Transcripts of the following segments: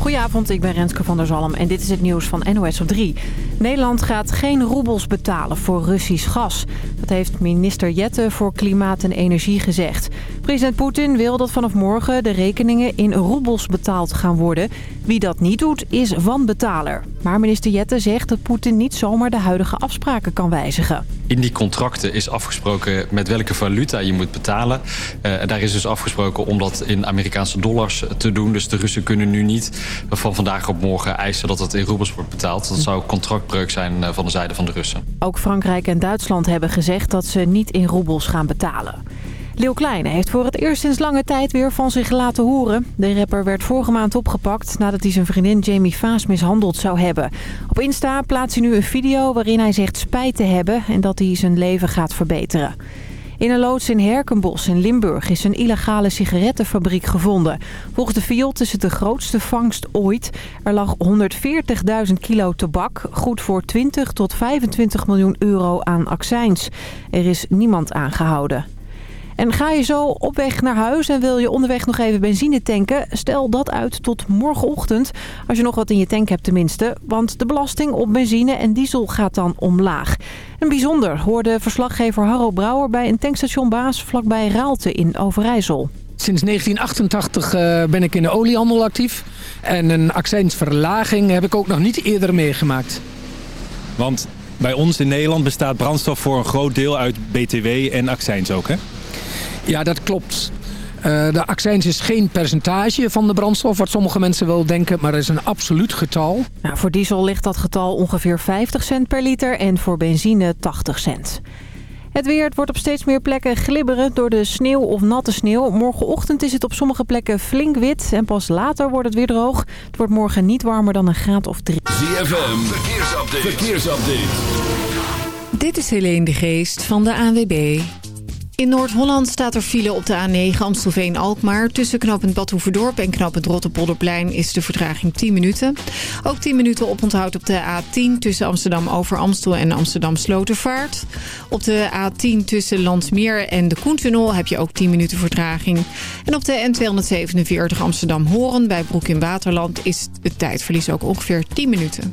Goedenavond, ik ben Renske van der Zalm en dit is het nieuws van NOS op 3. Nederland gaat geen roebels betalen voor Russisch gas. Dat heeft minister Jette voor Klimaat en Energie gezegd. President Poetin wil dat vanaf morgen de rekeningen in roebels betaald gaan worden. Wie dat niet doet, is wanbetaler. Maar minister Jette zegt dat Poetin niet zomaar de huidige afspraken kan wijzigen. In die contracten is afgesproken met welke valuta je moet betalen. Uh, daar is dus afgesproken om dat in Amerikaanse dollars te doen. Dus de Russen kunnen nu niet van vandaag op morgen eisen dat het in roebels wordt betaald. Dat zou contractbreuk zijn eh, van de zijde van de Russen. Ook Frankrijk en Duitsland hebben gezegd dat ze niet in roebels gaan betalen. Leeuw Kleine heeft voor het eerst sinds lange tijd weer van zich laten horen. De rapper werd vorige maand opgepakt nadat hij zijn vriendin Jamie Vaas mishandeld zou hebben. Op Insta plaatst hij nu een video waarin hij zegt spijt te hebben en dat hij zijn leven gaat verbeteren. In een loods in Herkenbos in Limburg is een illegale sigarettenfabriek gevonden. Volgens de FIOT is het de grootste vangst ooit. Er lag 140.000 kilo tabak, goed voor 20 tot 25 miljoen euro aan accijns. Er is niemand aangehouden. En ga je zo op weg naar huis en wil je onderweg nog even benzine tanken? Stel dat uit tot morgenochtend, als je nog wat in je tank hebt tenminste. Want de belasting op benzine en diesel gaat dan omlaag. Een bijzonder hoorde verslaggever Harro Brouwer bij een tankstationbaas vlakbij Raalte in Overijssel. Sinds 1988 uh, ben ik in de oliehandel actief. En een accijnsverlaging heb ik ook nog niet eerder meegemaakt. Want bij ons in Nederland bestaat brandstof voor een groot deel uit BTW en accijns ook, hè? Ja, dat klopt. Uh, de accijns is geen percentage van de brandstof, wat sommige mensen wel denken, maar dat is een absoluut getal. Nou, voor diesel ligt dat getal ongeveer 50 cent per liter en voor benzine 80 cent. Het weer het wordt op steeds meer plekken glibberen door de sneeuw of natte sneeuw. Morgenochtend is het op sommige plekken flink wit en pas later wordt het weer droog. Het wordt morgen niet warmer dan een graad of drie. ZFM, verkeersupdate. verkeersupdate. Dit is Helene de Geest van de ANWB. In Noord-Holland staat er file op de A9 Amstelveen-Alkmaar. Tussen knooppunt Badhoevedorp en knooppunt Rotterpolderplein is de vertraging 10 minuten. Ook 10 minuten oponthoud op de A10 tussen Amsterdam over Amstel en Amsterdam Slotervaart. Op de A10 tussen Landsmeer en de Koentunnel heb je ook 10 minuten vertraging. En op de N247 Amsterdam-Horen bij Broek in Waterland is het tijdverlies ook ongeveer 10 minuten.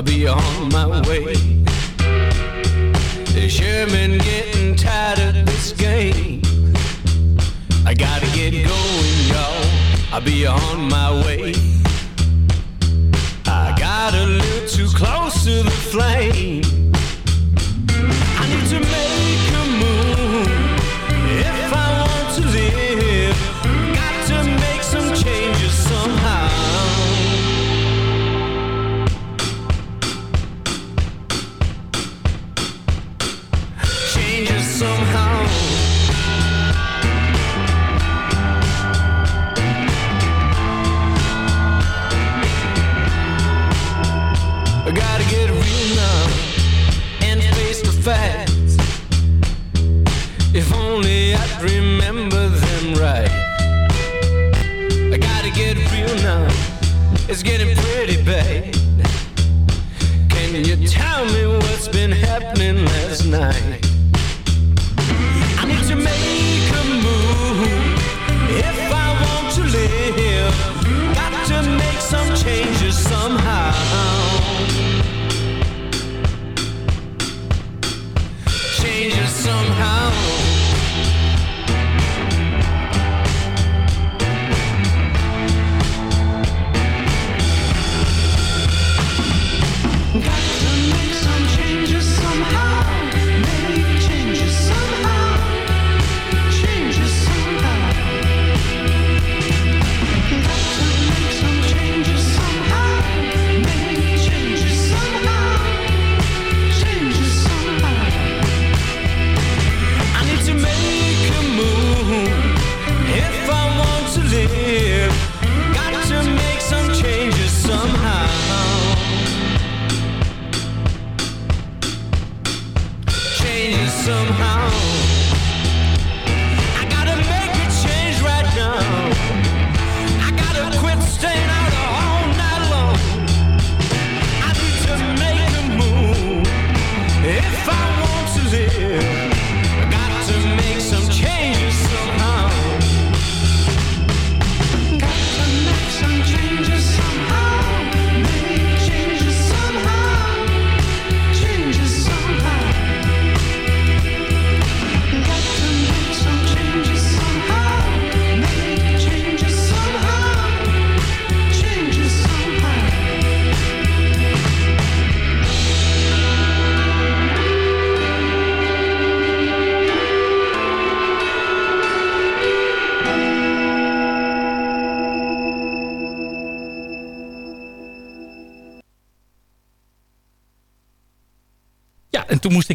I'll be on my way. Been getting tired of this game. I gotta get going, y'all. I'll be on my way. I got a little too close to the flame.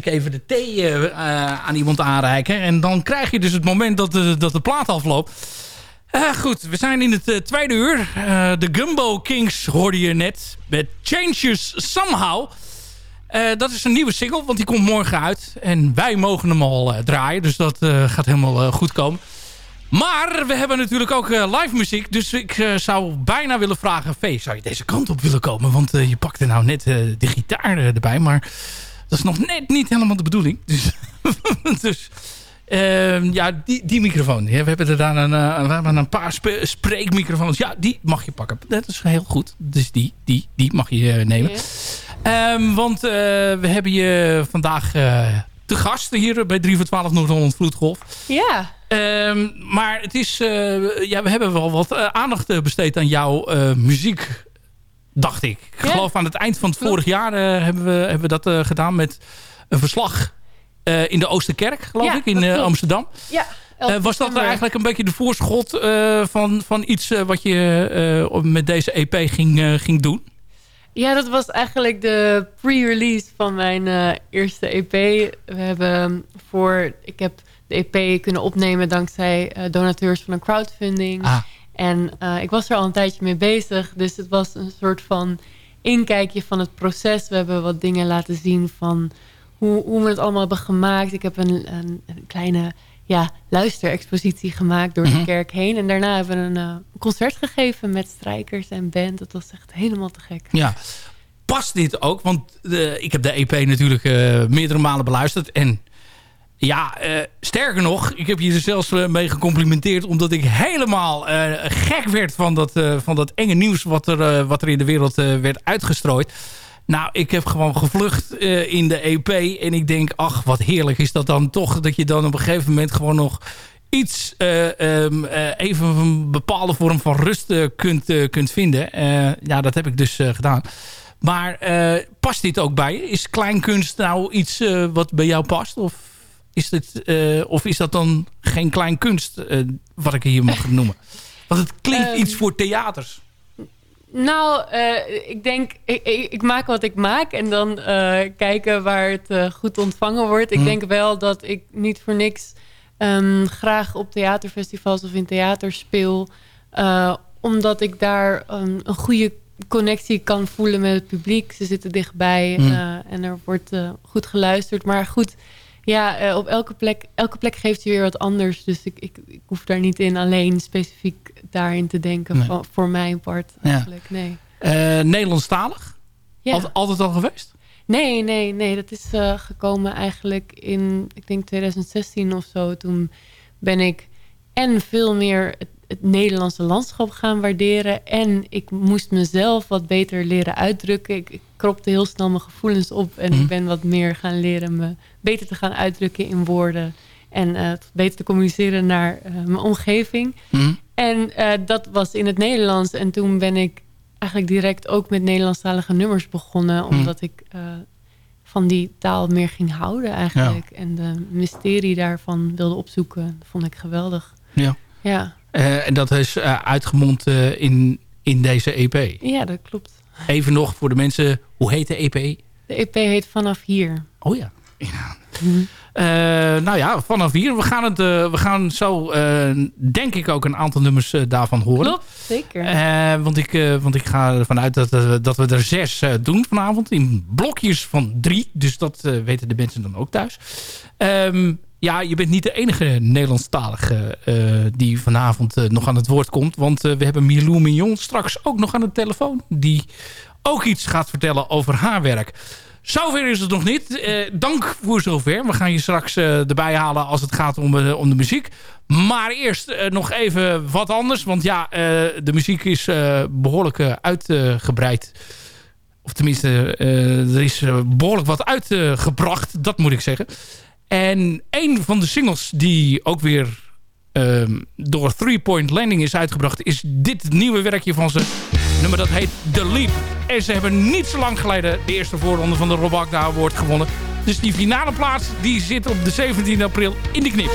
Even de thee eh, aan iemand aanreiken. En dan krijg je dus het moment dat de, dat de plaat afloopt. Eh, goed, we zijn in het eh, tweede uur. De Gumbo Kings hoorde je net. Met Changes Somehow. Eh, dat is een nieuwe single, want die komt morgen uit. En wij mogen hem al draaien. Dus dat gaat helemaal goed komen. Maar we hebben natuurlijk ook live muziek. Dus ik zou bijna willen vragen... Vee, zou je deze kant op willen komen? Want je pakte nou net de gitaar erbij. Maar dat is nog net niet helemaal de bedoeling. Dus, dus ehm, ja, die, die microfoon. Ja, we hebben er daar een, eh, we hebben een paar spreekmicrofoons. Ja, die mag je pakken. Dat is heel goed. Dus die, die, die mag je eh, nemen. Ehm, want eh, we hebben je vandaag te gast hier bij 3 voor 12 Noord-Holland Vloedgolf. Ja, Ehm, maar het is, ja, we hebben wel wat aandacht besteed aan jouw muziek, dacht ik. Ik Ja. geloof aan het eind van het vorig jaar eh, hebben, we, hebben we dat eh, gedaan met een verslag eh, in de Oosterkerk, geloof Ja, ik, in. Amsterdam. ja. Was dat eigenlijk een beetje de voorschot van, van iets wat je met deze EP ging, ging doen? Ja, dat was eigenlijk de pre-release van mijn eerste EP. We hebben voor... Ik heb de EP kunnen opnemen dankzij donateurs van een crowdfunding. Ah. En eh, ik was er al een tijdje mee bezig. Dus het was een soort van inkijkje van het proces. We hebben wat dingen laten zien van hoe, hoe we het allemaal hebben gemaakt. Ik heb een, een, een kleine ja, luisterexpositie gemaakt door Mhm. de kerk heen. En daarna hebben we een eh, concert gegeven met strijkers en band. Dat was echt helemaal te gek. Ja. Past dit ook? Want eh, ik heb de EP natuurlijk meerdere malen beluisterd. En ja, eh, sterker nog, ik heb je er zelfs eh, mee gecomplimenteerd... omdat ik helemaal eh, gek werd van dat, van dat enge nieuws... wat er, wat er in de wereld werd uitgestrooid. Nou, ik heb gewoon gevlucht in de EP. En ik denk, ach, wat heerlijk is dat dan toch... dat je dan op een gegeven moment gewoon nog iets... eh, ehm, eh, even een bepaalde vorm van rust kunt, kunt vinden. Ja, dat heb ik dus gedaan. Maar past dit ook bij je? Is kleinkunst nou iets wat bij jou past? Of is, dit, eh, of is dat dan geen kleinkunst eh, wat ik hier mag noemen? Want het klinkt Ehm, iets voor theaters. Nou, eh, ik denk, ik, ik, ik maak wat ik maak en dan kijken waar het goed ontvangen wordt. Ik Hmm. denk wel dat ik niet voor niks ehm, graag op theaterfestivals of in theater speel. omdat ik daar een goede connectie kan voelen met het publiek. Ze zitten dichtbij Hmm. en er wordt goed geluisterd. Maar goed, ja, eh, op elke plek, elke plek geeft je weer wat anders. Dus ik, ik, ik hoef daar niet in alleen specifiek daarin te denken Nee. van, voor mijn part Ja. eigenlijk. Nee. Eh Nederlandstalig? Ja. Altijd, altijd al geweest? Nee, nee, nee. Dat is eh, gekomen eigenlijk in, ik denk 2016 of zo. Toen ben ik en veel meer het, het Nederlandse landschap gaan waarderen. En ik moest mezelf wat beter leren uitdrukken. Ik, ik kropte heel snel mijn gevoelens op. En Mhm. ik ben wat meer gaan leren me beter te gaan uitdrukken in woorden. En eh, beter te communiceren naar eh, mijn omgeving. Hm? En eh, dat was in het Nederlands. En toen ben ik eigenlijk direct ook met Nederlandstalige nummers begonnen. Hmm. Omdat ik van die taal meer ging houden eigenlijk. En de mysterie daarvan wilde opzoeken. Dat vond ik geweldig. Ja. Ja, en dat is eh, uitgemond eh, in, in deze EP. ja dat klopt. Even nog voor de mensen, hoe heet de EP? De EP heet Vanaf Hier. Oh ja. ja. Mhm. Eh, nou ja, vanaf hier. We gaan, het, eh, we gaan zo, eh, denk ik, ook een aantal nummers eh, daarvan horen. Klopt, zeker. Eh, want, ik, eh, want ik ga ervan uit dat, eh, dat we er zes eh, doen vanavond. In blokjes van drie. Dus dat eh, weten de mensen dan ook thuis. Ehm, ja, je bent niet de enige Nederlandstalige eh, die vanavond eh, nog aan het woord komt. Want eh, we hebben Milou Mignon straks ook nog aan de telefoon. Die ook iets gaat vertellen over haar werk. Zover is het nog niet. Dank voor zover. We gaan je straks erbij halen als het gaat om, om de muziek. Maar eerst nog even wat anders. Want ja, de muziek is eh, behoorlijk eh, uitgebreid. Of tenminste, er is eh, behoorlijk wat uitgebracht. dat moet ik zeggen. En een van de singles die ook weer ehm, door Three Point Landing is uitgebracht... is dit nieuwe werkje van ze. Nummer dat heet The Leap. En ze hebben niet zo lang geleden de eerste voorronde van de Rob Agda Award gewonnen. Dus die finale plaats die zit op de 17 april in de knip.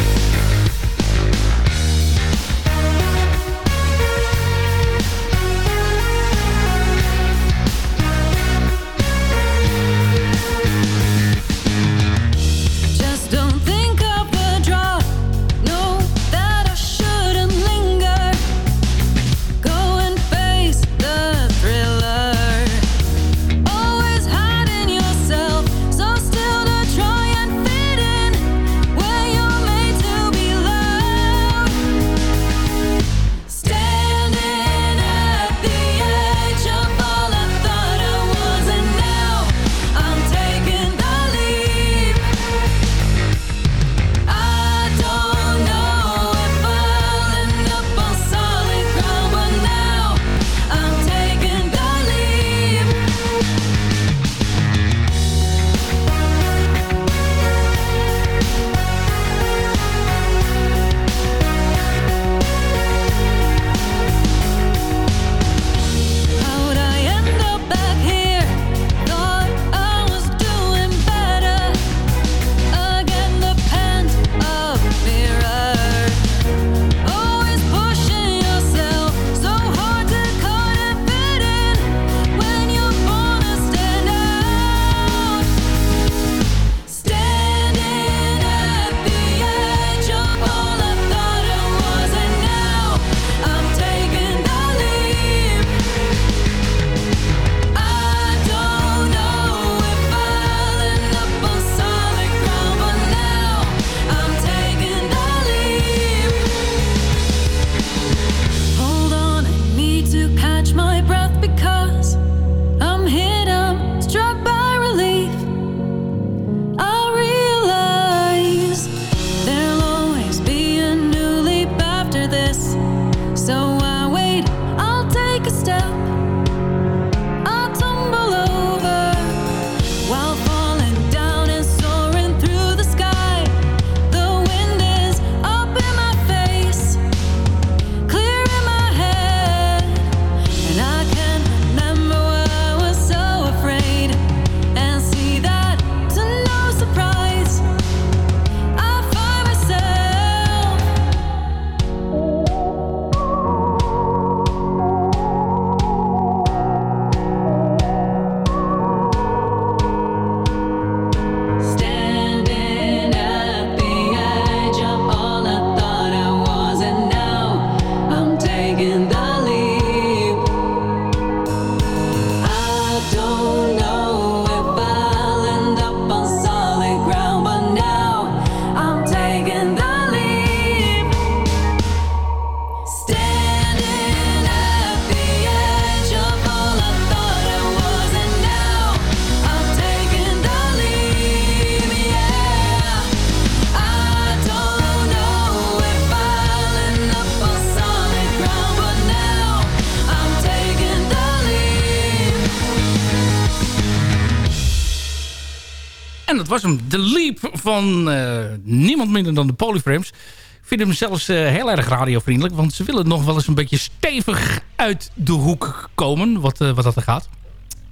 Was hem. De Leap van eh, niemand minder dan de Polyframes. Ik vind hem zelfs eh, heel erg radiovriendelijk. Want ze willen nog wel eens een beetje stevig uit de hoek komen. Wat, eh, wat dat er gaat.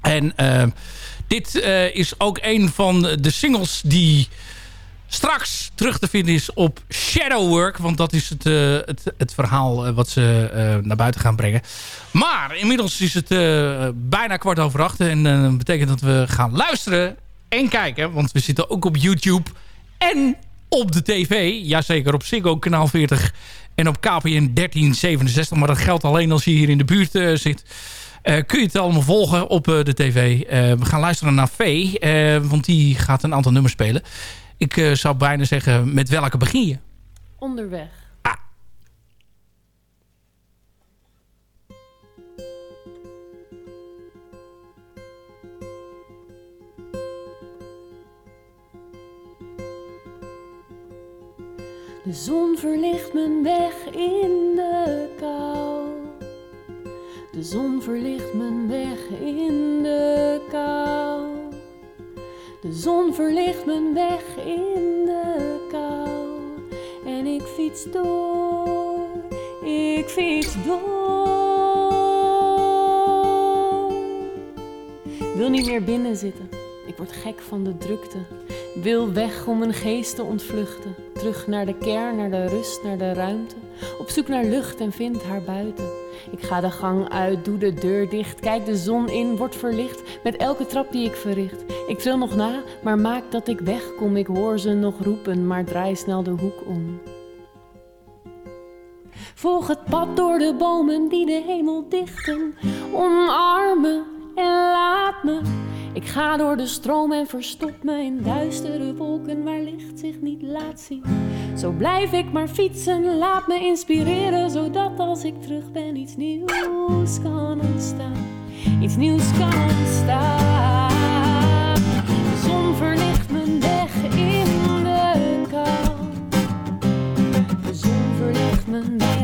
En dit is ook een van de singles die straks terug te vinden is op Shadowwork. Want dat is het, het, het verhaal wat ze naar buiten gaan brengen. Maar inmiddels is het bijna kwart over acht. En dat betekent dat we gaan luisteren en kijken. Want we zitten ook op YouTube. En op de tv, jazeker op Ziggo kanaal 40 en op KPN 1367. Maar dat geldt alleen als je hier in de buurt uh, zit. Uh, kun je het allemaal volgen op uh, de tv. we gaan luisteren naar Vee, want die gaat een aantal nummers spelen. Ik zou bijna zeggen, met welke begin je? Onderweg. De zon verlicht mijn weg in de kou. De zon verlicht mijn weg in de kou. De zon verlicht mijn weg in de kou. En ik fiets door, ik fiets door. Wil niet meer binnen zitten. Ik word gek van de drukte. Wil weg om mijn geest te ontvluchten. Terug naar de kern, naar de rust, naar de ruimte. Op zoek naar lucht en vind haar buiten. Ik ga de gang uit, doe de deur dicht. Kijk de zon in, word verlicht met elke trap die ik verricht. Ik tril nog na, maar maak dat ik wegkom. Ik hoor ze nog roepen, maar draai snel de hoek om. Volg het pad door de bomen die de hemel dichten. Omarmen en laat me. Ik ga door de stroom en verstop me in duistere wolken waar licht zich niet laat zien. Zo blijf ik maar fietsen, laat me inspireren, zodat als ik terug ben iets nieuws kan ontstaan. Iets nieuws kan ontstaan. De zon verlicht mijn weg in de kou. De zon verlicht mijn weg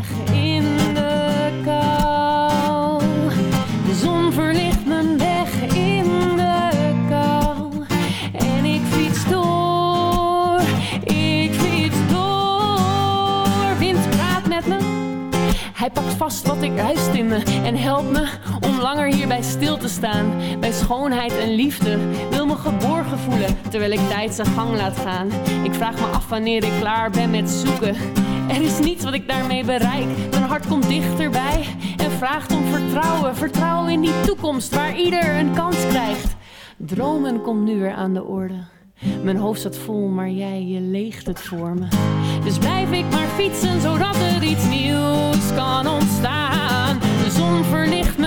vast wat ik ruist in me en helpt me om langer hierbij stil te staan. Bij schoonheid en liefde wil me geborgen voelen terwijl ik tijd zijn gang laat gaan. Ik vraag me af wanneer ik klaar ben met zoeken. Er is niets wat ik daarmee bereik. Mijn hart komt dichterbij en vraagt om vertrouwen. Vertrouwen in die toekomst waar ieder een kans krijgt. Dromen komt nu weer aan de orde. Mijn hoofd staat vol, maar jij, je leegt het voor me. Dus blijf ik maar fietsen, zodat er iets nieuws kan ontstaan. De zon verlicht mijn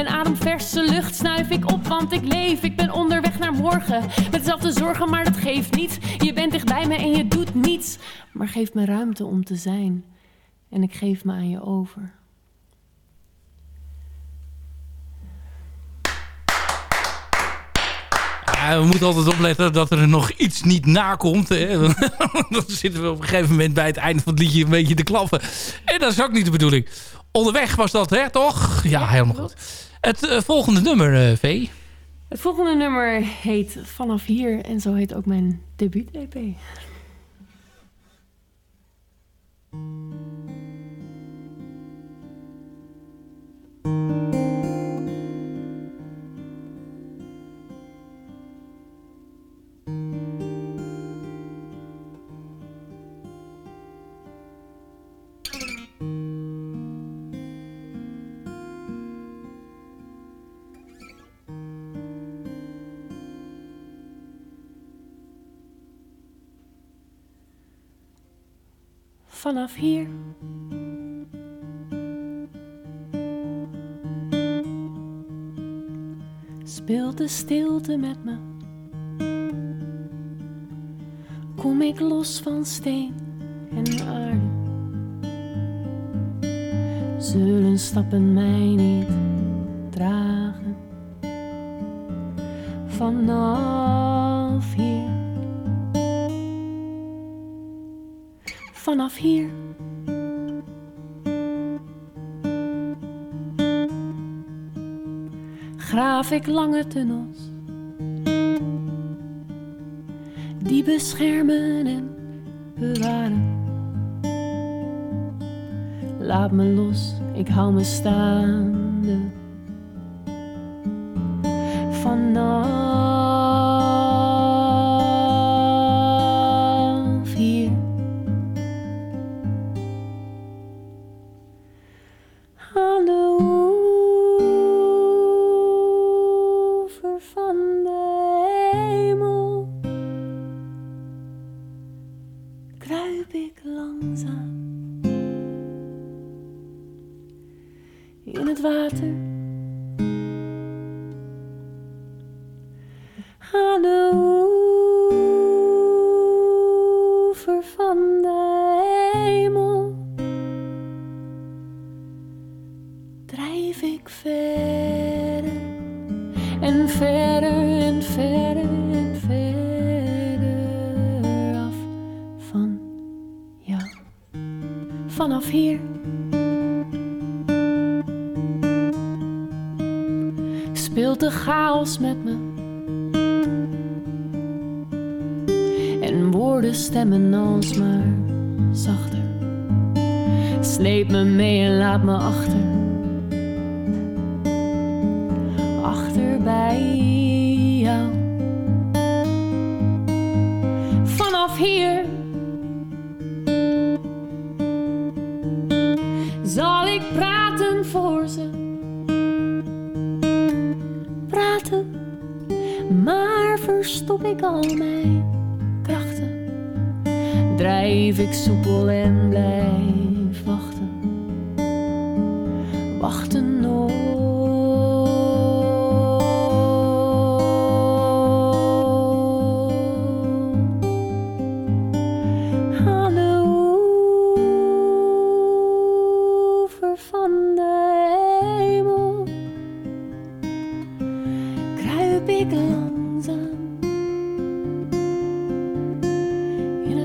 En adem verse lucht snuif ik op, want ik leef. Ik ben onderweg naar morgen. Met dezelfde zorgen, maar dat geeft niet. Je bent dicht bij me en je doet niets. Maar geef me ruimte om te zijn. En ik geef me aan je over. Ja, we moeten altijd opletten dat er nog iets niet nakomt. Hè. Dan zitten we op een gegeven moment bij het einde van het liedje een beetje te klappen. En dat is ook niet de bedoeling. Onderweg was dat, hè, toch? Ja, helemaal goed. Het eh, volgende nummer, eh V. Het volgende nummer heet Vanaf Hier en zo heet ook mijn debuut-EP. Vanaf hier. Speelt de stilte met me. Kom ik los van steen en aarde. Zullen stappen mij niet dragen. Vanaf hier vanaf hier. Graaf ik lange tunnels die beschermen en bewaren. Laat me los, ik hou me staande.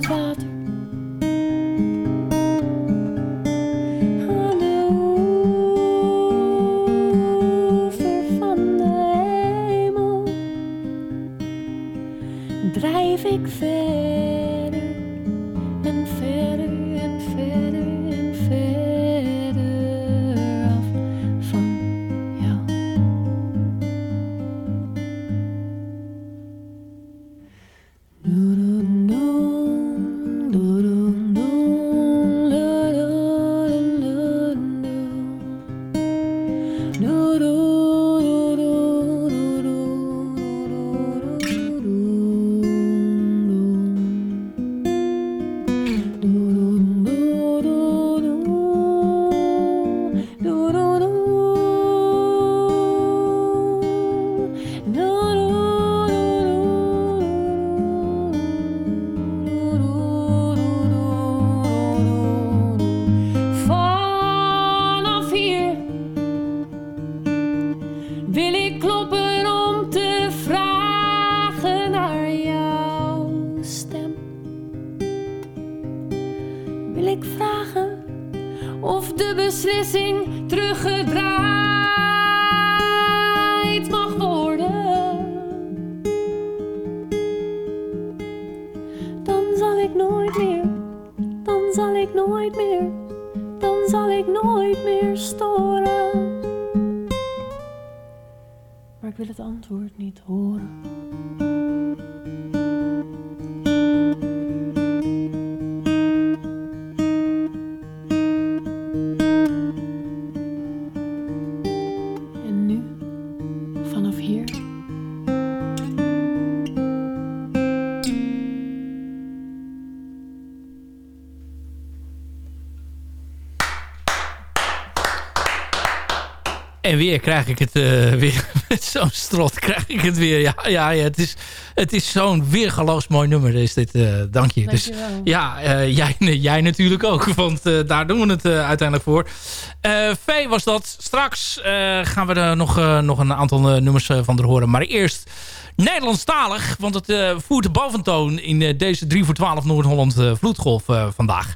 Water. En weer krijg ik het eh, weer met zo'n strot. Krijg ik het weer. Ja, ja, ja het is, het is zo'n weergaloos mooi nummer. Is dit, eh, dank je. Dus, ja, eh, jij, jij natuurlijk ook. Want daar doen we het uiteindelijk voor. V was dat. Straks gaan we er nog, nog een aantal nummers van er horen. Maar eerst Nederlandstalig, want het voert de boventoon in deze 3 voor 12 Noord-Holland vloedgolf vandaag.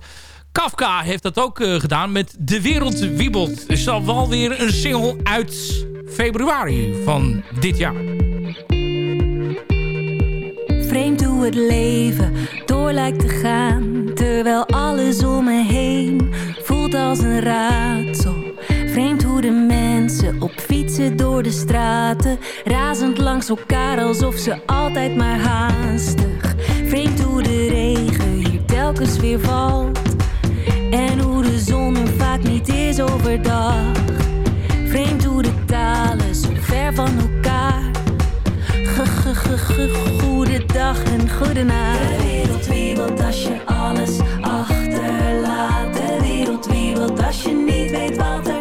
Kafka heeft dat ook eh, gedaan met De Wereld Wiebelt. Is al wel weer een single uit februari van dit jaar. Vreemd hoe het leven door lijkt te gaan Terwijl alles om me heen voelt als een raadsel Vreemd hoe de mensen op fietsen door de straten Razend langs elkaar alsof ze altijd maar haastig Vreemd hoe de regen hier telkens weer valt En hoe de zon er vaak niet is overdag Vreemd hoe de talen zo ver van elkaar Goedendag en goedenacht. De wereld wiebelt als je alles achterlaat. De wereld wiebelt als je niet weet wat er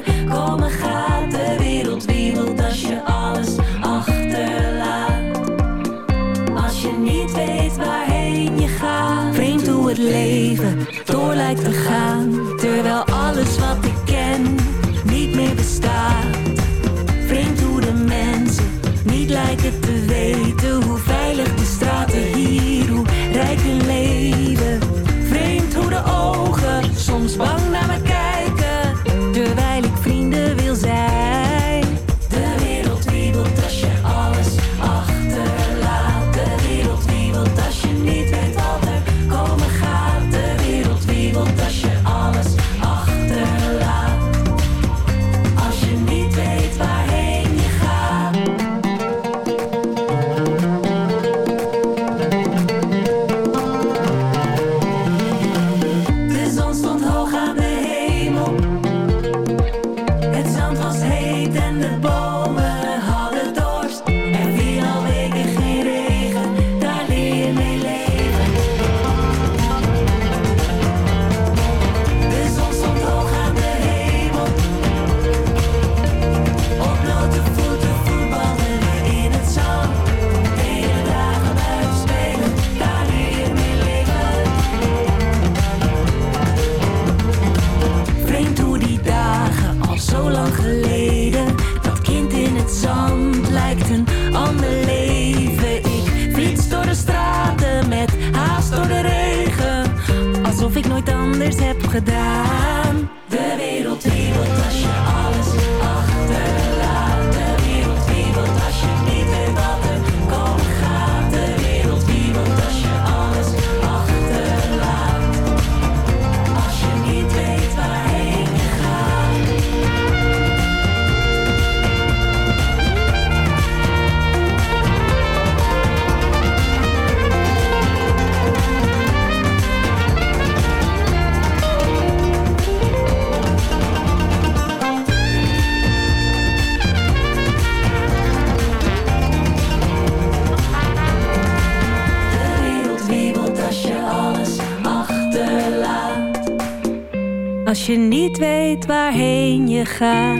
je niet weet waarheen je gaat.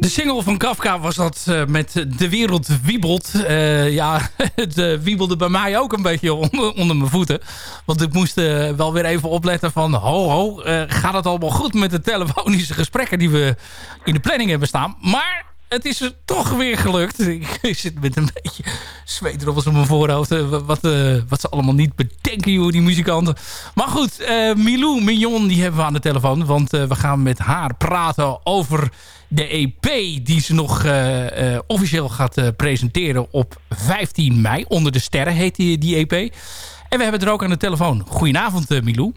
De single van Kafka was dat eh, met De Wereld Wiebelt. Eh, ja, het wiebelde bij mij ook een beetje onder, onder mijn voeten. Want ik moest eh, wel weer even opletten van... ho, ho, gaat het allemaal goed met de telefonische gesprekken... die we in de planning hebben staan. Maar het is er toch weer gelukt. Ik zit met een beetje zweetdroppels op mijn voorhoofd. eh, wat, eh, wat ze allemaal niet bedenken, joh, die muzikanten. Maar goed, eh, Milou Mignon, die hebben we aan de telefoon. Want we gaan met haar praten over de EP... die ze nog officieel gaat presenteren op 15 mei. Onder de sterren heet die, die EP. En we hebben er ook aan de telefoon. Goedenavond, Milou.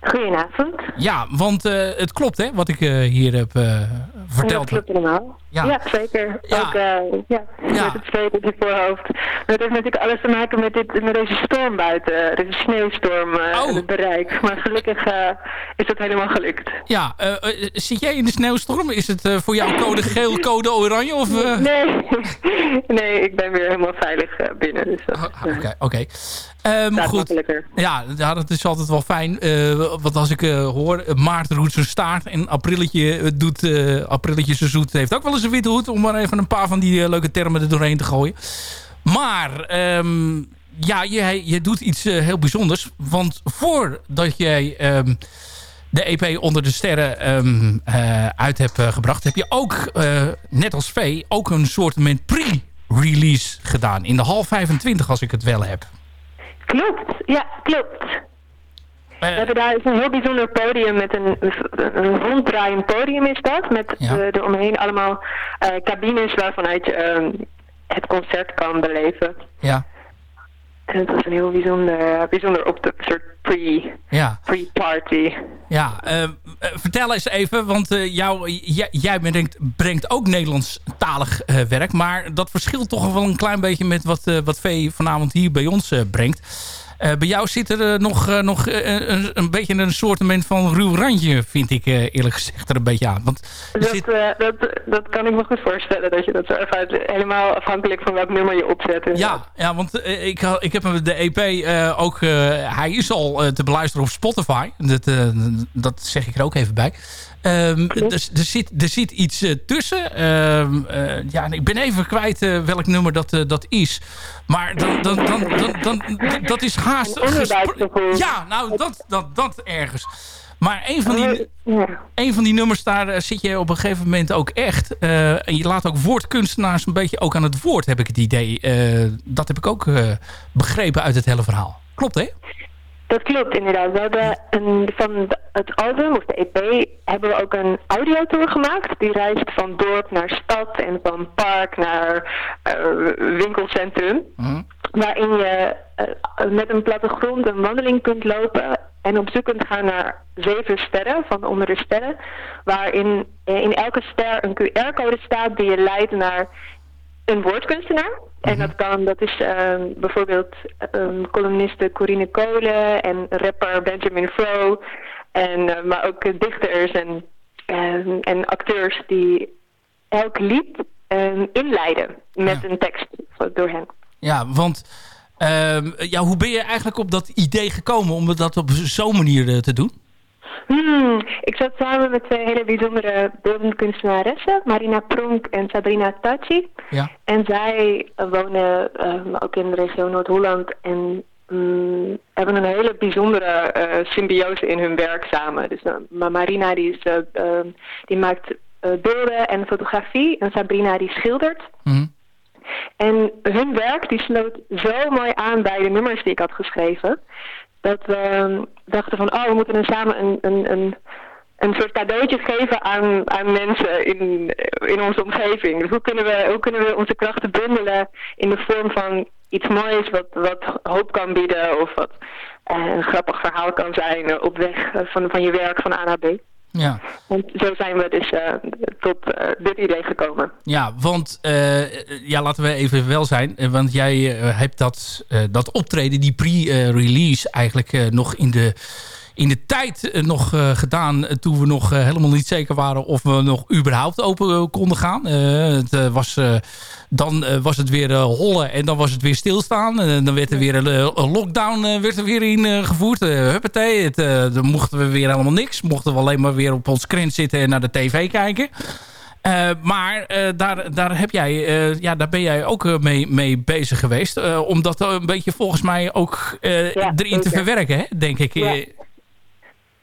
Goedenavond. Ja, want het klopt, hè, wat ik hier heb verteld. Dat klopt helemaal. Ja. Ja, zeker. Ja. Ook uh, ja, Ja. met het zweet op je voorhoofd. Dat heeft natuurlijk alles te maken met, dit, met deze storm buiten. Deze sneeuwstorm eh, Oh. en het bereik. Maar gelukkig eh, is dat helemaal gelukt. Ja, eh, eh, zit jij in de sneeuwstorm? Is het eh, voor jou code geel, code oranje? Of, eh? Nee. nee, ik ben weer helemaal veilig eh, binnen. Dus Ah, Oké, oké. Ehm, goed. Ja, ja, dat is altijd wel fijn. Eh, want als ik eh, hoor, eh, maart roet zijn staart en aprilletje eh, doet eh aprilletje zoet. Heeft ook wel eens een witte hoed, om maar even een paar van die eh, leuke termen er doorheen te gooien. Maar ehm, ja, je, je doet iets eh, heel bijzonders. Want voordat jij ehm, de EP Onder de Sterren ehm, eh, uit hebt gebracht... heb je ook, net als V, ook een soort pre release gedaan. In de hal 25 als ik het wel heb. Klopt, ja, klopt. We hebben daar een heel bijzonder podium met een, een ronddraaiend podium is dat. Met Ja. eh, eromheen allemaal eh, cabines waarvanuit je ehm, het concert kan beleven. Ja, En het was een heel bijzonder, bijzonder op de soort pre, ja. pre-party. Ja, eh, vertel eens even, want jou, jij, brengt, brengt ook Nederlandstalig werk. Maar dat verschilt toch wel een klein beetje met wat, wat Vee vanavond hier bij ons brengt. Eh, bij jou zit er eh, nog, eh, nog een, een beetje een soort van ruw randje, vind ik eerlijk gezegd er een beetje aan. Want Dat, zit, dat, dat kan ik me goed voorstellen, dat je dat zo ervaart. Helemaal afhankelijk van welk nummer je opzet. ja, ja, want ik, ik heb de EP ook... hij is al te beluisteren op Spotify. Dat, dat zeg ik er ook even bij. Dus, er, zit, er zit iets eh, tussen. Ehm, eh, ja, ik ben even kwijt eh, welk nummer dat, dat is. Maar dan, dan, dan, dan, dan, dat is haast... Ja, nou, dat, dat, dat ergens. Maar een van die, Ja. een van die nummers, daar zit je op een gegeven moment ook echt. en je laat ook woordkunstenaars een beetje ook aan het woord, heb ik het idee. Dat heb ik ook begrepen uit het hele verhaal. Klopt, hè? Dat klopt inderdaad. We hebben een, van het album, of de EP, hebben we ook een audiotour gemaakt. Die reist van dorp naar stad en van park naar eh, winkelcentrum. Waarin je eh, met een plattegrond een wandeling kunt lopen en op zoek kunt gaan naar zeven sterren van onder de sterren. Waarin eh, in elke ster een QR-code staat die je leidt naar een woordkunstenaar. En dat kan, dat is ehm, bijvoorbeeld ehm, columniste Corine Kolen en rapper Benjamin Fro. En, eh, maar ook eh, dichters en, ehm, en acteurs die elk lied inleiden met een tekst door hen. Ja, want ja, hoe ben je eigenlijk op dat idee gekomen om dat op zo'n manier eh, te doen? Hmm, ik zat samen met twee hele bijzondere beeldend kunstenaressen, Marina Pronk en Sabrina Tachi. Ja. En zij eh, wonen ehm, ook in de regio Noord-Holland en mm, hebben een hele bijzondere eh, symbiose in hun werk samen. Dus eh, maar Marina die, is, eh, die maakt eh, beelden en fotografie en Sabrina die schildert. Mhm. En hun werk die sloot zo mooi aan bij de nummers die ik had geschreven. Dat we ehm, dachten van, oh, we moeten samen een, een, een, een soort cadeautje geven aan, aan mensen in, in onze omgeving. Dus hoe kunnen, we, hoe kunnen we onze krachten bundelen in de vorm van iets moois wat, wat hoop kan bieden of wat eh, een grappig verhaal kan zijn op weg van, van je werk van A naar B. Ja. En zo zijn we dus eh, tot eh, dit idee gekomen. Ja, want eh, ja, laten we even wel zijn. Want jij hebt dat, dat optreden, die pre-release, eigenlijk nog in de, in de tijd eh, nog eh, gedaan. eh, toen we nog helemaal niet zeker waren of we nog überhaupt open konden gaan. Het, was, dan was het weer hollen en dan was het weer stilstaan. En dan werd er weer een, lockdown werd er weer ingevoerd. Uh, huppatee, het, dan mochten we weer helemaal niks. Mochten we alleen maar weer op ons krent zitten en naar de tv kijken. Maar daar, daar, heb jij, ja, daar ben jij ook mee, mee bezig geweest. eh, om dat een beetje volgens mij ook Ja, erin te verwerken, hè, denk ik. Ja.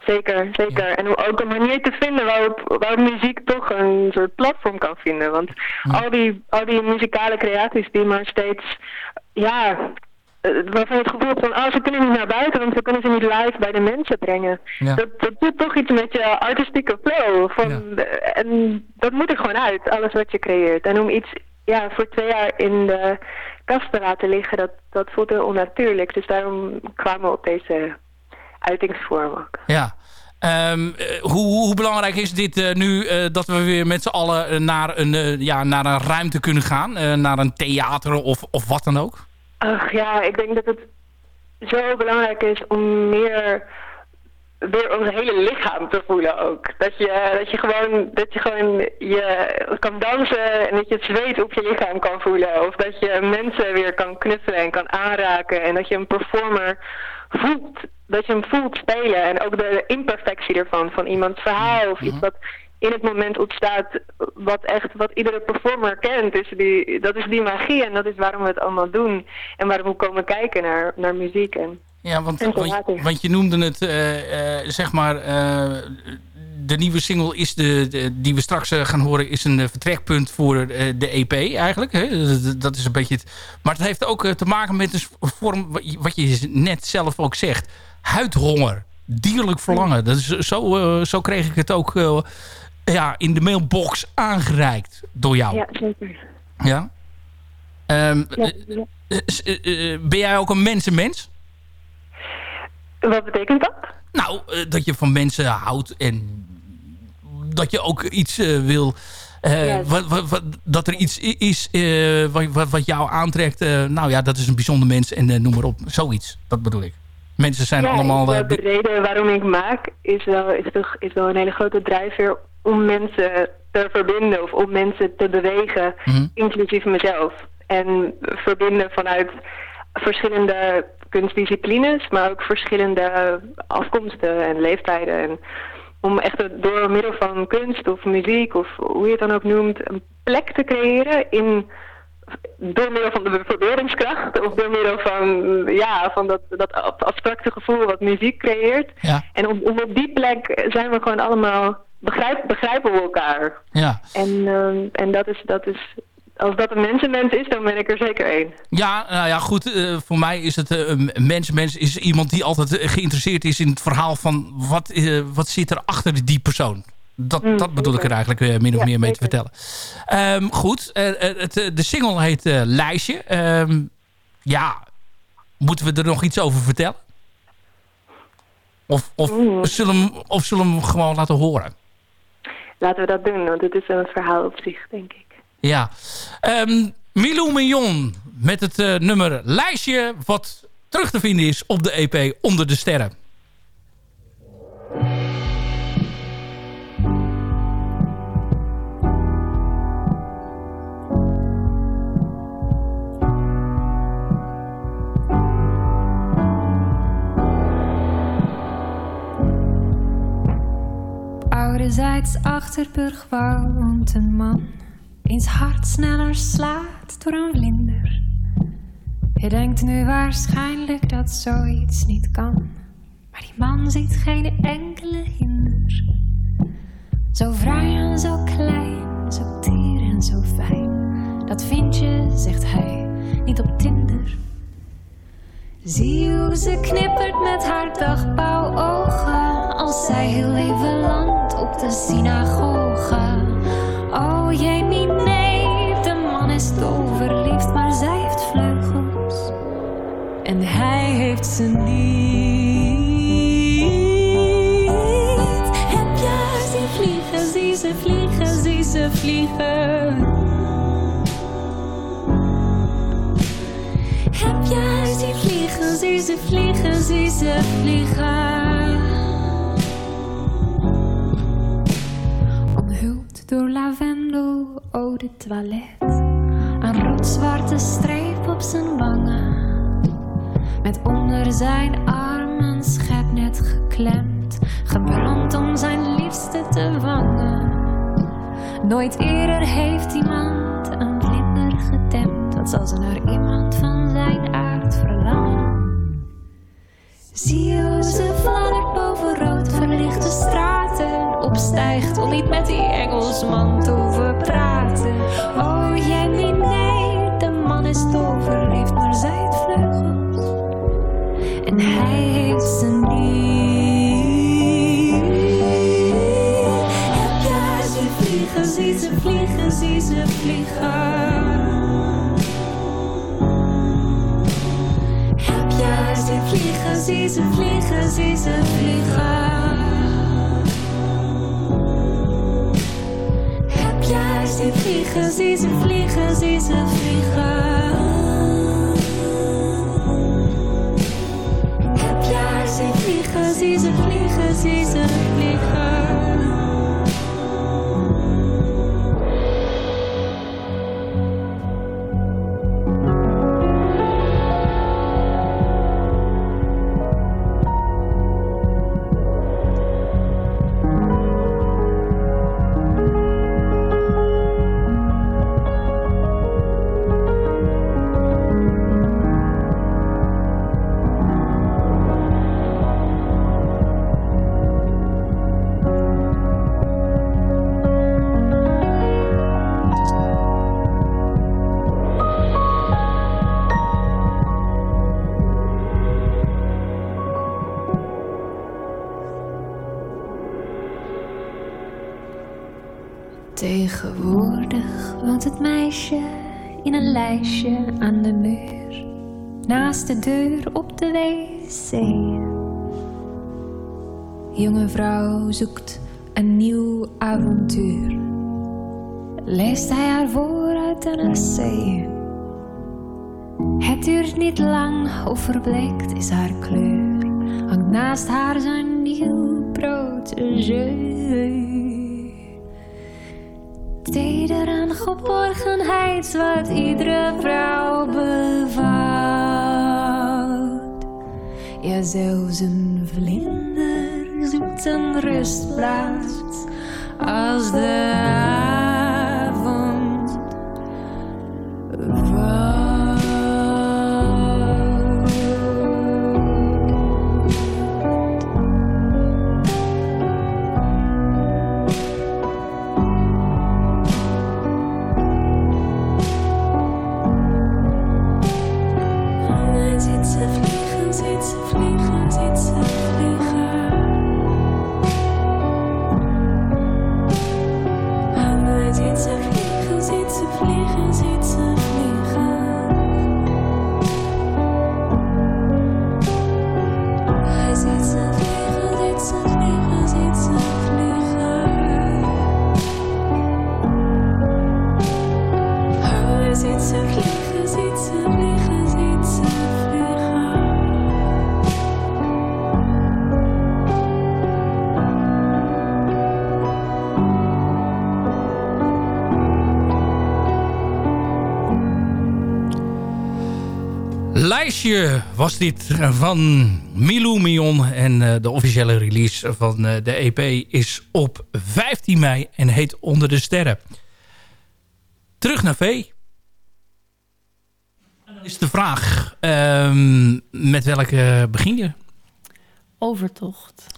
Zeker, zeker. En om ook een manier te vinden waarop, waarop muziek toch een soort platform kan vinden. Want al, die, al die muzikale creaties die maar steeds, ja, eh, waarvan het gevoel van, oh, ze kunnen niet naar buiten, want ze kunnen ze niet live bij de mensen brengen. Ja. Dat, dat doet toch iets met je artistieke flow. Van, eh, En dat moet er gewoon uit, alles wat je creëert. En om iets ja, voor twee jaar in de kast te laten liggen, dat, dat voelt heel onnatuurlijk. Dus daarom kwamen we op deze uitingsvorm ook. Ja. Ehm, eh, hoe, hoe belangrijk is dit eh, nu eh, dat we weer met z'n allen naar, een, ja, naar een ruimte kunnen gaan? naar een theater of, of wat dan ook? Ach ja, ik denk dat het zo belangrijk is om meer weer ons hele lichaam te voelen ook. Dat je, dat je gewoon, dat je gewoon je kan dansen en dat je het zweet op je lichaam kan voelen. Of dat je mensen weer kan knuffelen en kan aanraken. En dat je een performer voelt, dat je hem voelt spelen. En ook de imperfectie ervan, van iemands verhaal of iets wat in het moment ontstaat wat echt wat iedere performer kent. Dus die, dat is die magie en dat is waarom we het allemaal doen. En waarom we komen kijken naar, naar muziek. En, Ja, want, en want, je noemde het, eh, eh, zeg maar, eh, de nieuwe single is de, de, die we straks gaan horen... is een vertrekpunt voor de EP eigenlijk. Hè? Dat, is een beetje het... Maar het heeft ook te maken met een vorm... wat je net zelf ook zegt. Huidhonger. Dierlijk verlangen. Dat is, zo, eh, zo kreeg ik het ook eh, ja, in de mailbox aangereikt door jou. Ja, zeker. Ja? Ehm, Ja, eh, ja. ben jij ook een mensenmens? Wat betekent dat? Nou, dat je van mensen houdt en dat je ook iets wil... Ja. wat, wat, wat- dat er iets is wat, wat, jou aantrekt. nou ja, dat is een bijzonder mens en noem maar op. Zoiets, dat bedoel ik. Mensen zijn ja, allemaal... eh, de di- reden waarom ik maak is wel, is, toch, is wel een hele grote drijfveer om mensen te verbinden of om mensen te bewegen, Mhm. inclusief mezelf. En verbinden vanuit verschillende kunstdisciplines, maar ook verschillende afkomsten en leeftijden. En om echt door middel van kunst of muziek of hoe je het dan ook noemt, een plek te creëren in door middel van de verbeeldingskracht of door middel van, ja, van dat, dat abstracte gevoel wat muziek creëert. Ja. En om, om op die plek zijn we gewoon allemaal, begrijp, begrijpen we elkaar. ja. En, ehm, en dat is, dat is, als dat een mensenmens is, dan ben ik er zeker één. Ja, nou ja, goed. eh, voor mij is het eh, een mens. Mens is iemand die altijd eh, geïnteresseerd is in het verhaal van wat, wat zit er achter die persoon. Dat, Mm, dat bedoel ik er eigenlijk eh, min of Ja, meer mee te vertellen. Ehm, goed, eh, eh, het, de single heet Lijstje. Ehm, ja, moeten we er nog iets over vertellen? Of, of, Oeh. zullen, we hem- of zullen we hem gewoon laten horen? Laten we dat doen, want het is een verhaal op zich, denk ik. Ja. Ehm Milou Mignon met het nummer Lijstje... wat terug te vinden is op de EP Onder de Sterren. Ouderzijds Achterburg woont een man. Eens hart sneller slaat door een vlinder. Je denkt nu waarschijnlijk dat zoiets niet kan. Maar die man ziet geen enkele hinder. Zo vrij en zo klein, zo teer en zo fijn. Dat vind je, zegt hij, niet op Tinder. Zie hoe ze knippert met haar dagbouwogen Als zij heel even landt op de synagoge. Oh jemie, nee, de man is verliefd Maar zij heeft vleugels. En hij heeft ze niet. Heb jij zien vliegen, zie ze vliegen, zie ze vliegen. Heb jij zien vliegen, zie ze vliegen, zie ze vliegen. Door lavendel, eau de toilet. Een rood-zwarte streep op zijn wangen. Met onder zijn arm een schepnet geklemd. Gebrand om zijn liefste te vangen. Nooit eerder heeft iemand een vlinder getemd. Wat zal ze naar iemand van zijn aard verlangen? Zie hoe ze fladdert boven rood verlichte straten. Opstijgt om niet met die Engelsman te hoeven praten. Oh Jenny, nee, de man is verliefd, maar zij heeft vleugels. En hij heeft ze niet. Jij ze vliegen, zie ze vliegen, zie ze vliegen. Heb jij ze vliegen, zie ze vliegen, zie ze vliegen. Ze vliegen, zie ze vliegen, zie ze vliegen. Heb jij ze vliegen, zie ze vliegen, zie ze vliegen. Tegenwoordig woont het meisje in een lijstje aan de muur. Naast de deur op de wc. Jonge vrouw zoekt een nieuw avontuur. Leest hij haar voor uit een essay. Het duurt niet lang of verbleekt is haar kleur. Hangt naast haar zijn nieuw protégé. Teder en geborgenheid wat iedere vrouw bevaart. Ja, zelfs een vlinder zoekt een rustplaats als de vliegen, was dit van Milou Mion. En eh, de officiële release van eh, de EP is op 15 mei en heet Onder de Sterren. Terug naar V. Is de vraag, ehm, met welke begin je? Overtocht.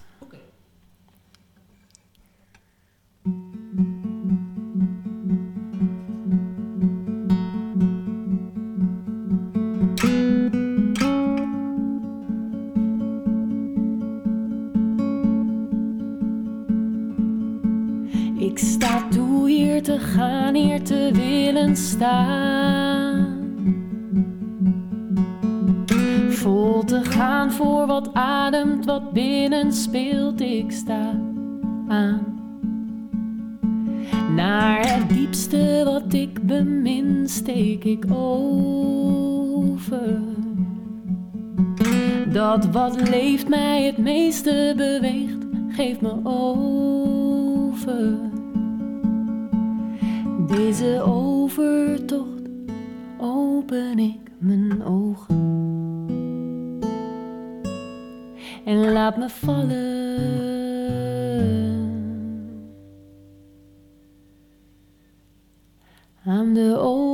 Sta toe hier te gaan, hier te willen staan. Vol te gaan voor wat ademt, wat binnen speelt. Ik sta aan. Naar het diepste wat ik bemin, steek ik over. Dat wat leeft mij het meeste beweegt, geeft me over. Deze overtocht open ik mijn ogen en laat me vallen. Aan de overkant,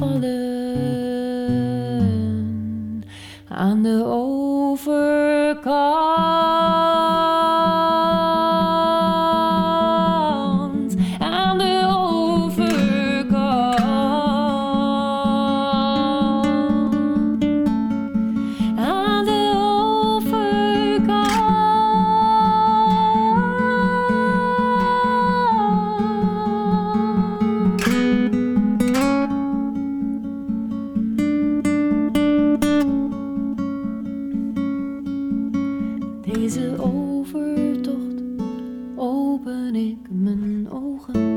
en open ik mijn ogen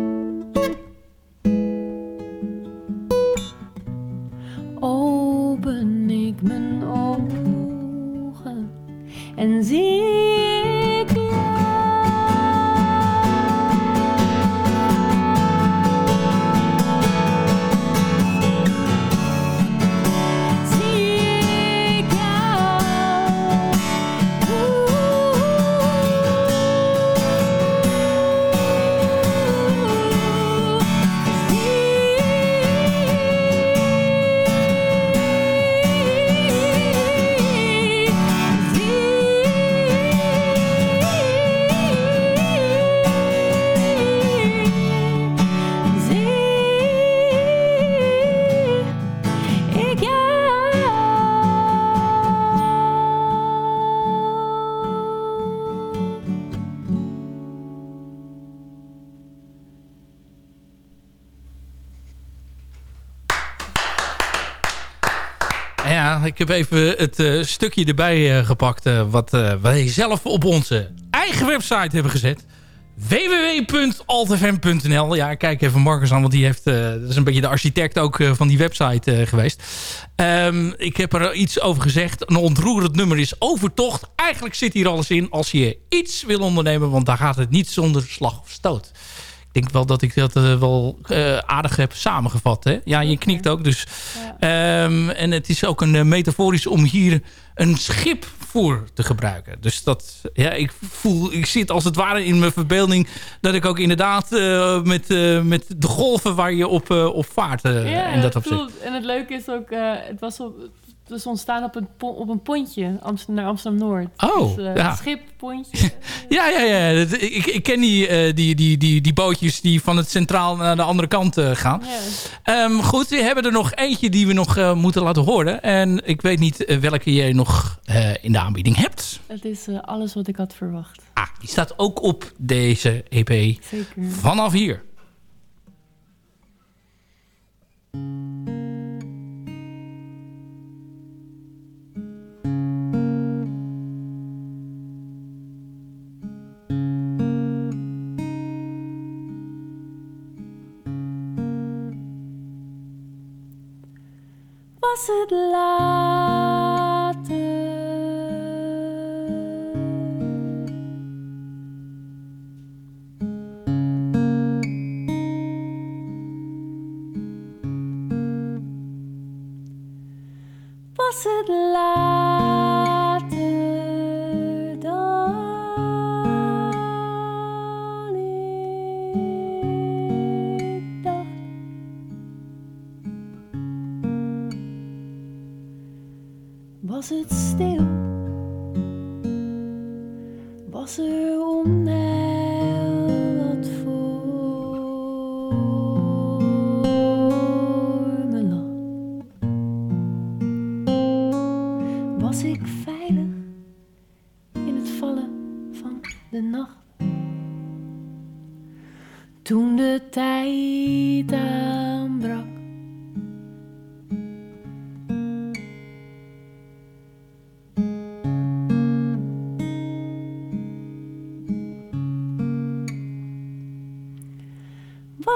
even het eh, stukje erbij eh, gepakt... eh, wat wij zelf op onze eigen website hebben gezet. www.altfm.nl Ja, kijk even Marcus aan, want die heeft, dat is een beetje de architect ook van die website geweest. Ehm, ik heb er iets over gezegd. Een ontroerend nummer is Overtocht. Eigenlijk zit hier alles in als je iets wil ondernemen... want daar gaat het niet zonder slag of stoot. Ik denk wel dat ik dat eh, wel eh, aardig heb samengevat. Hè? Ja, je knikt ook. Dus. Ehm, en het is ook een uh, metaforisch om hier een schip voor te gebruiken. Dus dat, ja, ik voel, ik zit als het ware in mijn verbeelding dat ik ook inderdaad uh, met, uh, met de golven waar je op, uh, op vaart. ja, en, dat cool. en het leuke is ook, het was op, was ontstaan op een, op een pontje Amsterdam, naar Amsterdam-Noord. Oh, dus, ja. Schip, pontje. ja, ja, ja. Ik, ik ken die, die, die, die, die bootjes die van het centraal naar de andere kant gaan. Ja. Um, goed, we hebben er nog eentje die we nog moeten laten horen. En ik weet niet welke jij nog in de aanbieding hebt. Het is alles wat ik had verwacht. Ah, die staat ook op deze EP. Zeker. Vanaf hier. Was het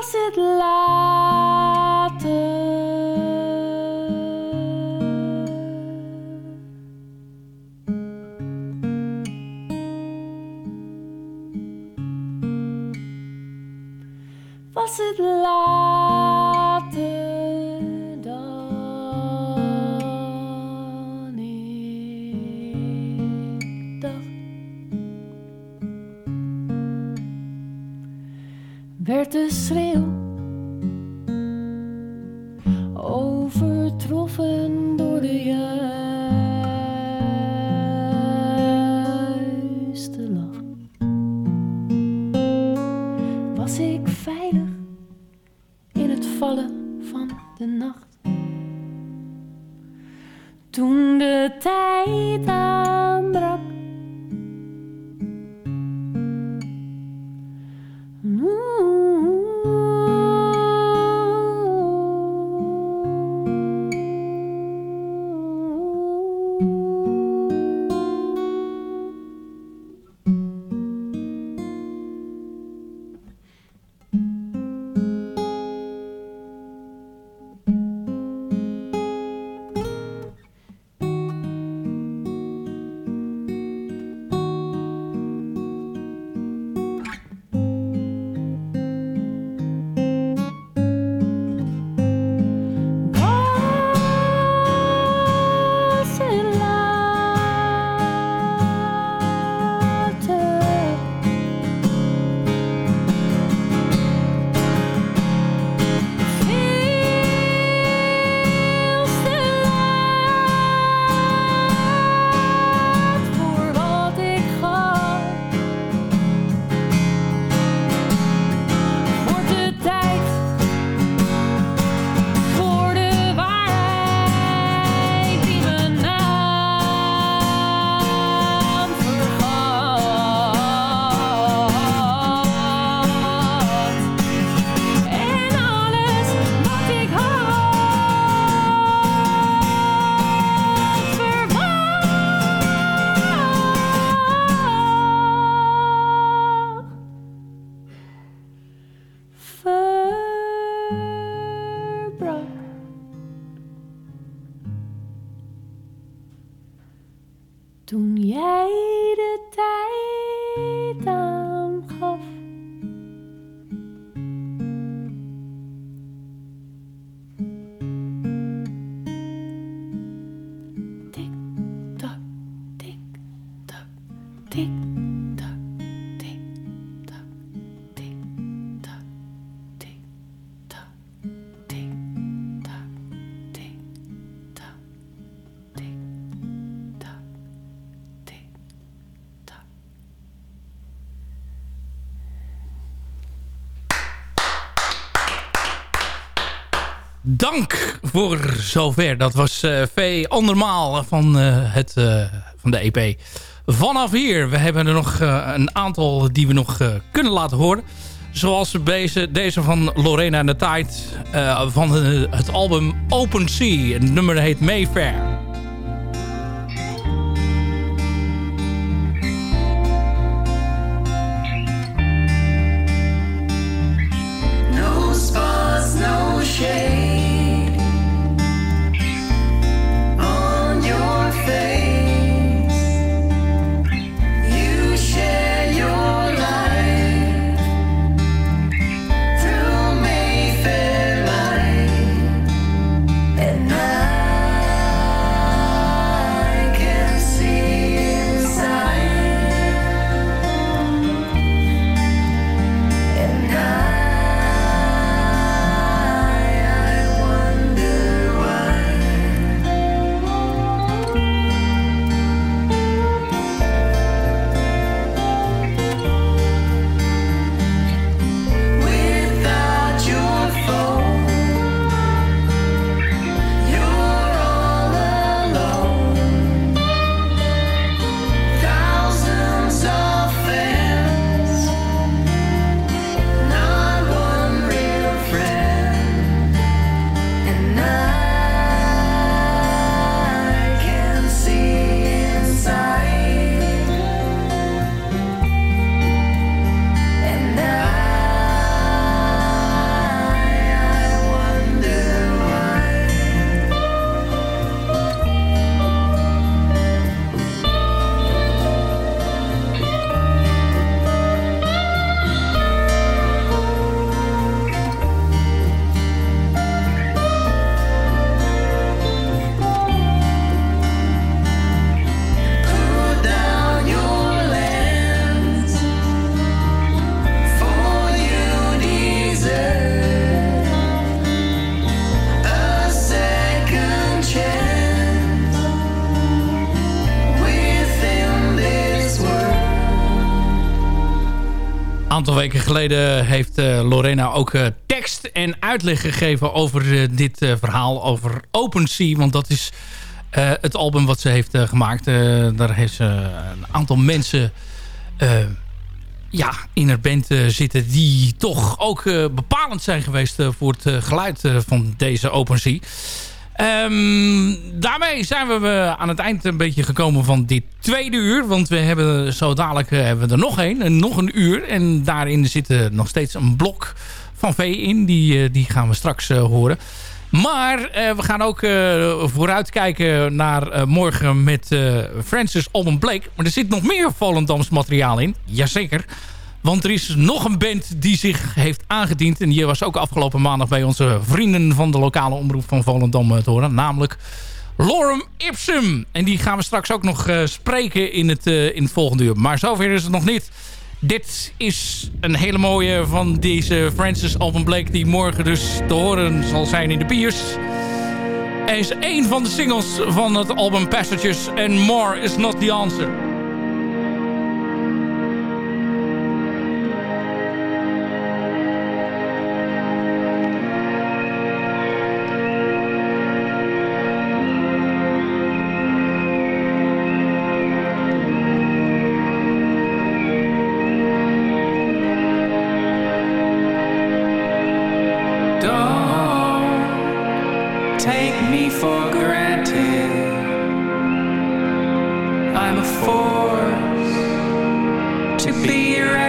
was het later. Was het later werd de schreeuw dank voor zover. Dat was eh V andermaal van, eh, het, eh, van de EP. Vanaf hier, we hebben er nog een aantal die we nog kunnen laten horen. Zoals deze, deze van Lorena en de eh, van het album Open Sea. Het nummer heet Mayfair. Aantal weken geleden heeft eh, Lorena ook eh, tekst en uitleg gegeven over eh, dit verhaal over Open Sea. Want dat is het album wat ze heeft gemaakt. Daar heeft ze een aantal mensen ja, in haar band zitten die toch ook bepalend zijn geweest voor het geluid van deze Open Ehm, daarmee zijn we aan het eind een beetje gekomen van dit tweede uur. Want we hebben zo dadelijk eh, hebben we er nog één. En nog een uur. En daarin zit nog steeds een blok van V in. Die, eh, die gaan we straks eh, horen. Maar we gaan ook eh, vooruitkijken naar morgen met Francis Alban Blake. Maar er zit nog meer Volendams materiaal in. Jazeker. Want er is nog een band die zich heeft aangediend. En die was ook afgelopen maandag bij onze vrienden van de lokale omroep van Volendam eh, te horen. Namelijk Lorem Ipsum. En die gaan we straks ook nog eh, spreken in het, eh, in het volgende uur. Maar zover is het nog niet. Dit is een hele mooie van deze Francis Alban Blake... die morgen dus te horen zal zijn in de biers. Hij is een van de singles van het album Passages. And More is not the answer. be around.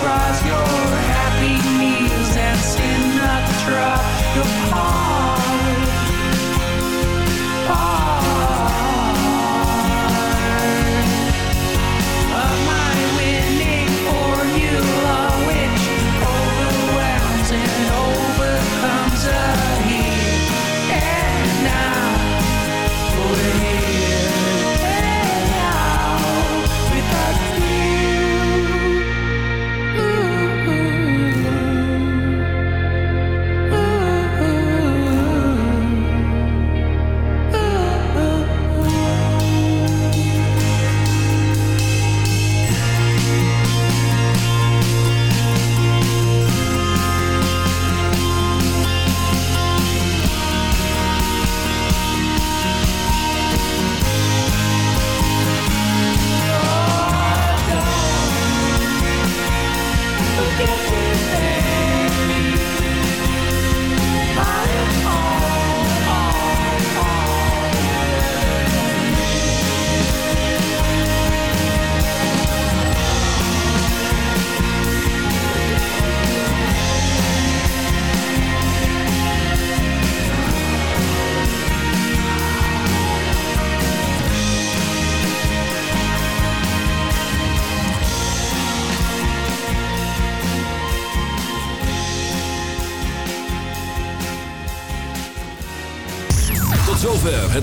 draws your happy meals and skin not the.